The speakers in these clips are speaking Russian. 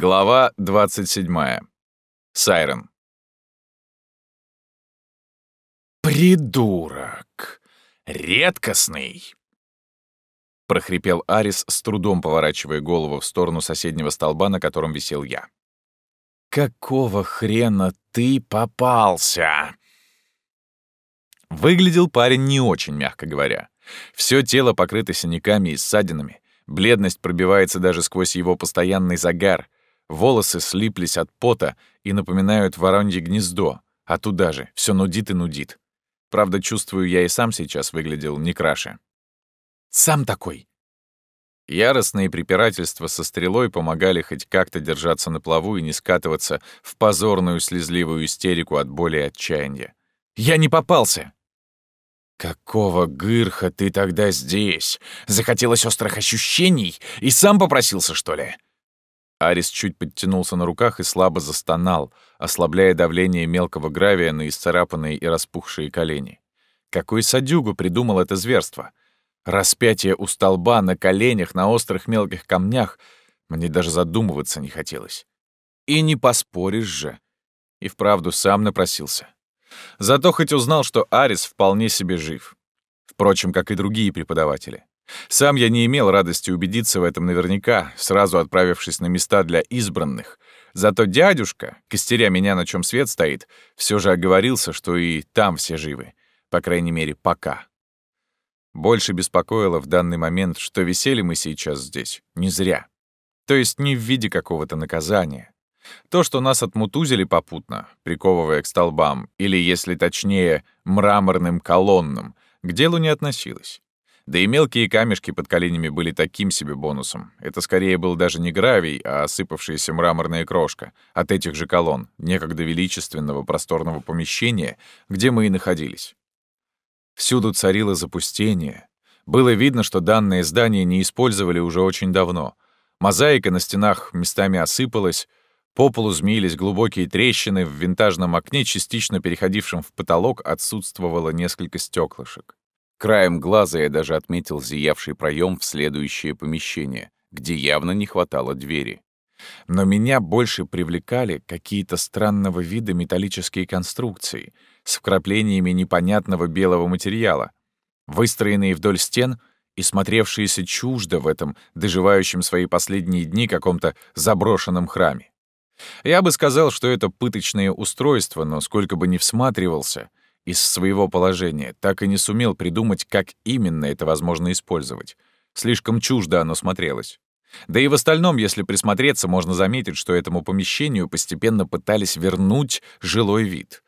Глава 27. Сайрон. «Придурок! Редкостный!» — прохрипел Арис, с трудом поворачивая голову в сторону соседнего столба, на котором висел я. «Какого хрена ты попался?» Выглядел парень не очень, мягко говоря. Все тело покрыто синяками и ссадинами, бледность пробивается даже сквозь его постоянный загар — Волосы слиплись от пота и напоминают воронье гнездо, а туда же все нудит и нудит. Правда, чувствую, я и сам сейчас выглядел не краше. «Сам такой!» Яростные препирательства со стрелой помогали хоть как-то держаться на плаву и не скатываться в позорную слезливую истерику от боли и отчаяния. «Я не попался!» «Какого гырха ты тогда здесь? Захотелось острых ощущений и сам попросился, что ли?» Арис чуть подтянулся на руках и слабо застонал, ослабляя давление мелкого гравия на исцарапанные и распухшие колени. Какой садюгу придумал это зверство? Распятие у столба на коленях на острых мелких камнях мне даже задумываться не хотелось. И не поспоришь же. И вправду сам напросился. Зато хоть узнал, что Арис вполне себе жив. Впрочем, как и другие преподаватели. Сам я не имел радости убедиться в этом наверняка, сразу отправившись на места для избранных. Зато дядюшка, костеря меня, на чем свет стоит, все же оговорился, что и там все живы. По крайней мере, пока. Больше беспокоило в данный момент, что висели мы сейчас здесь не зря. То есть не в виде какого-то наказания. То, что нас отмутузили попутно, приковывая к столбам, или, если точнее, мраморным колоннам, к делу не относилось. Да и мелкие камешки под коленями были таким себе бонусом. Это скорее был даже не гравий, а осыпавшаяся мраморная крошка от этих же колонн, некогда величественного просторного помещения, где мы и находились. Всюду царило запустение. Было видно, что данное здание не использовали уже очень давно. Мозаика на стенах местами осыпалась, по полу змеились глубокие трещины, в винтажном окне, частично переходившем в потолок, отсутствовало несколько стеклышек. Краем глаза я даже отметил зиявший проем в следующее помещение, где явно не хватало двери. Но меня больше привлекали какие-то странного вида металлические конструкции с вкраплениями непонятного белого материала, выстроенные вдоль стен и смотревшиеся чуждо в этом, доживающем свои последние дни каком-то заброшенном храме. Я бы сказал, что это пыточное устройство, но сколько бы ни всматривался, из своего положения, так и не сумел придумать, как именно это возможно использовать. Слишком чуждо оно смотрелось. Да и в остальном, если присмотреться, можно заметить, что этому помещению постепенно пытались вернуть жилой вид.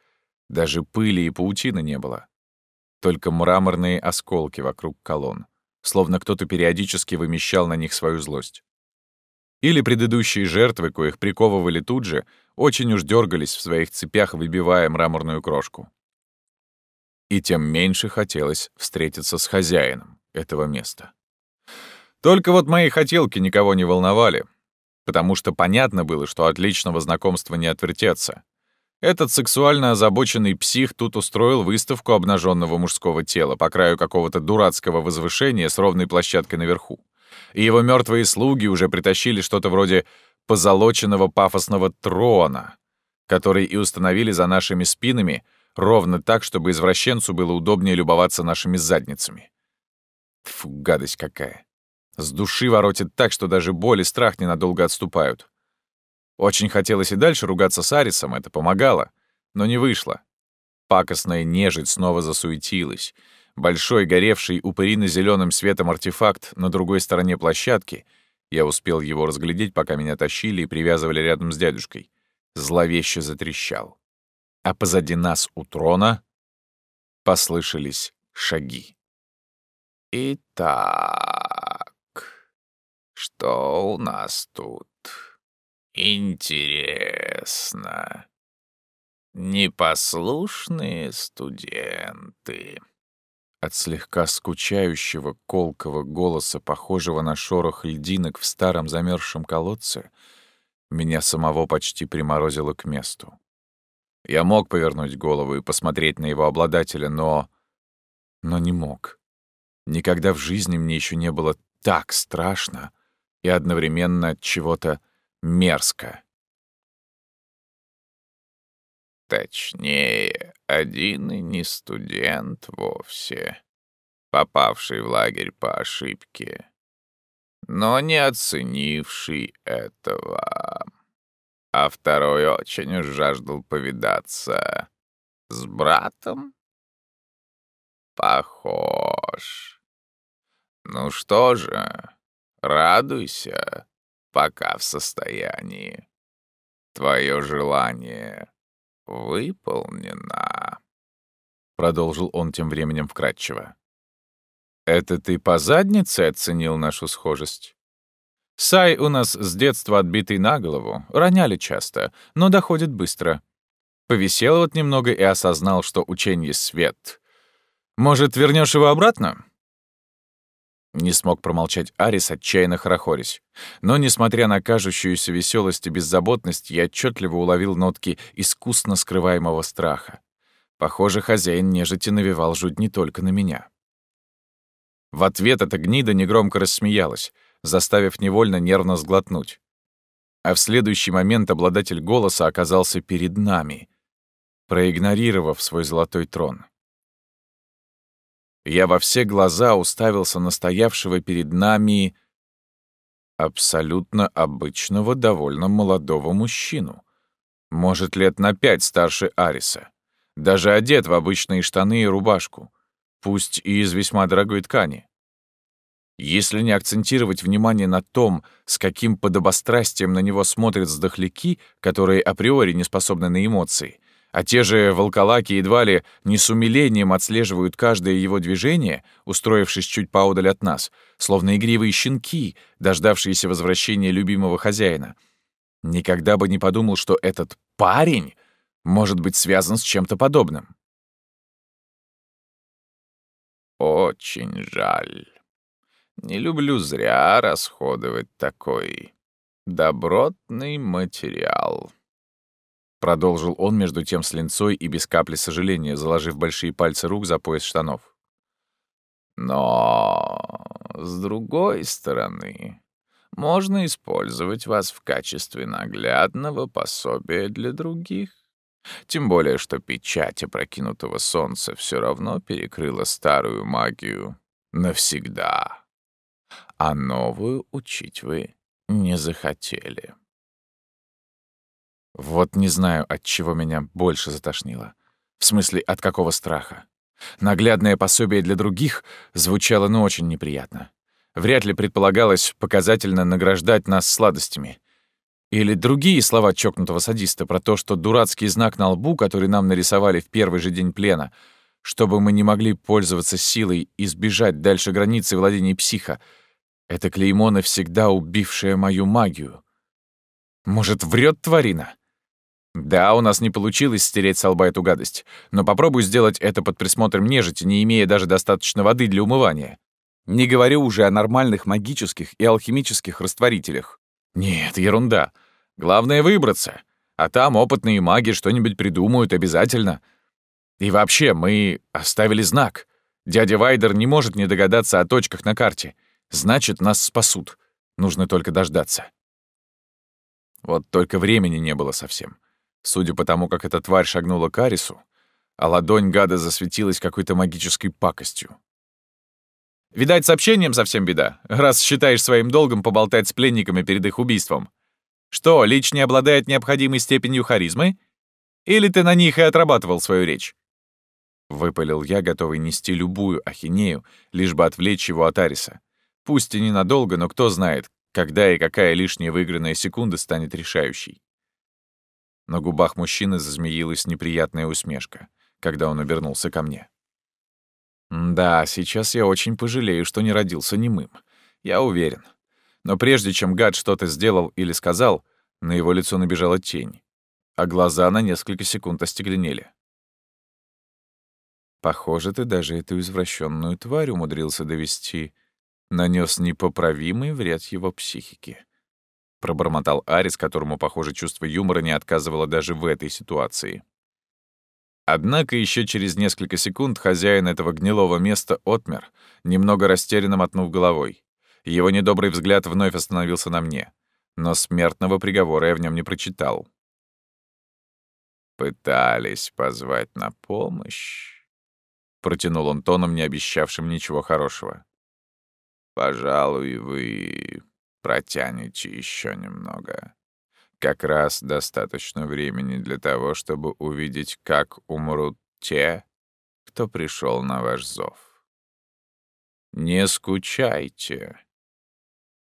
Даже пыли и паутины не было. Только мраморные осколки вокруг колонн, словно кто-то периодически вымещал на них свою злость. Или предыдущие жертвы, коих приковывали тут же, очень уж дергались в своих цепях, выбивая мраморную крошку и тем меньше хотелось встретиться с хозяином этого места. Только вот мои хотелки никого не волновали, потому что понятно было, что от личного знакомства не отвертеться. Этот сексуально озабоченный псих тут устроил выставку обнаженного мужского тела по краю какого-то дурацкого возвышения с ровной площадкой наверху. И его мертвые слуги уже притащили что-то вроде позолоченного пафосного трона, который и установили за нашими спинами — Ровно так, чтобы извращенцу было удобнее любоваться нашими задницами. Фу, гадость какая. С души воротит так, что даже боль и страх ненадолго отступают. Очень хотелось и дальше ругаться с Арисом, это помогало, но не вышло. Пакостная нежить снова засуетилась. Большой, горевший упырино зеленым светом артефакт на другой стороне площадки — я успел его разглядеть, пока меня тащили и привязывали рядом с дядюшкой. Зловеще затрещал а позади нас у трона послышались шаги. «Итак, что у нас тут? Интересно. Непослушные студенты». От слегка скучающего колкого голоса, похожего на шорох льдинок в старом замерзшем колодце, меня самого почти приморозило к месту. Я мог повернуть голову и посмотреть на его обладателя, но... Но не мог. Никогда в жизни мне еще не было так страшно и одновременно чего-то мерзко. Точнее, один и не студент вовсе, попавший в лагерь по ошибке, но не оценивший этого. А второй очень жаждал повидаться с братом? Похож. Ну что же, радуйся, пока в состоянии. Твое желание выполнено. Продолжил он тем временем вкратчиво. Это ты по заднице оценил нашу схожесть? Сай у нас с детства отбитый на голову, роняли часто, но доходит быстро. Повисел вот немного и осознал, что учение свет. Может, вернешь его обратно? Не смог промолчать Арис, отчаянно хорохорясь. Но, несмотря на кажущуюся веселость и беззаботность, я отчетливо уловил нотки искусно скрываемого страха. Похоже, хозяин нежити навевал жуть не только на меня. В ответ эта гнида негромко рассмеялась, заставив невольно нервно сглотнуть. А в следующий момент обладатель голоса оказался перед нами, проигнорировав свой золотой трон. Я во все глаза уставился на стоявшего перед нами абсолютно обычного, довольно молодого мужчину. Может, лет на пять старше Ариса. Даже одет в обычные штаны и рубашку, пусть и из весьма дорогой ткани. Если не акцентировать внимание на том, с каким подобострастием на него смотрят сдохляки, которые априори не способны на эмоции, а те же волколаки едва ли не с умилением отслеживают каждое его движение, устроившись чуть поодаль от нас, словно игривые щенки, дождавшиеся возвращения любимого хозяина. Никогда бы не подумал, что этот парень может быть связан с чем-то подобным. «Очень жаль. Не люблю зря расходовать такой добротный материал». Продолжил он между тем с линцой и без капли сожаления, заложив большие пальцы рук за пояс штанов. Но, с другой стороны, можно использовать вас в качестве наглядного пособия для других. Тем более, что печать опрокинутого солнца все равно перекрыла старую магию навсегда. А новую учить вы не захотели. Вот не знаю, от чего меня больше затошнило. В смысле, от какого страха. Наглядное пособие для других звучало, ну, очень неприятно. Вряд ли предполагалось показательно награждать нас сладостями. Или другие слова чокнутого садиста про то, что дурацкий знак на лбу, который нам нарисовали в первый же день плена, чтобы мы не могли пользоваться силой и сбежать дальше границы владений психа, это клеймо навсегда убившее мою магию. Может, врет тварина? Да, у нас не получилось стереть с лба эту гадость, но попробуй сделать это под присмотром нежити, не имея даже достаточно воды для умывания. Не говорю уже о нормальных магических и алхимических растворителях. Нет, ерунда. Главное — выбраться. А там опытные маги что-нибудь придумают обязательно. И вообще, мы оставили знак. Дядя Вайдер не может не догадаться о точках на карте. Значит, нас спасут. Нужно только дождаться. Вот только времени не было совсем. Судя по тому, как эта тварь шагнула к Арису, а ладонь гада засветилась какой-то магической пакостью. Видать, с общением совсем беда, раз считаешь своим долгом поболтать с пленниками перед их убийством. Что, Лич не обладает необходимой степенью харизмы? Или ты на них и отрабатывал свою речь? Выпалил я, готовый нести любую ахинею, лишь бы отвлечь его от Ариса. Пусть и ненадолго, но кто знает, когда и какая лишняя выигранная секунда станет решающей. На губах мужчины зазмеилась неприятная усмешка, когда он обернулся ко мне. «Да, сейчас я очень пожалею, что не родился немым. Я уверен. Но прежде чем гад что-то сделал или сказал, на его лицо набежала тень, а глаза на несколько секунд остекленели. Похоже, ты даже эту извращенную тварь умудрился довести, нанес непоправимый вред его психике. — пробормотал Арис, которому, похоже, чувство юмора не отказывало даже в этой ситуации. Однако еще через несколько секунд хозяин этого гнилого места отмер, немного растерянно мотнув головой. Его недобрый взгляд вновь остановился на мне. но смертного приговора я в нем не прочитал. «Пытались позвать на помощь?» — протянул он тоном, не обещавшим ничего хорошего. «Пожалуй, вы протянете еще немного. Как раз достаточно времени для того, чтобы увидеть, как умрут те, кто пришел на ваш зов. Не скучайте».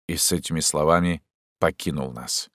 И с этими словами покинул нас.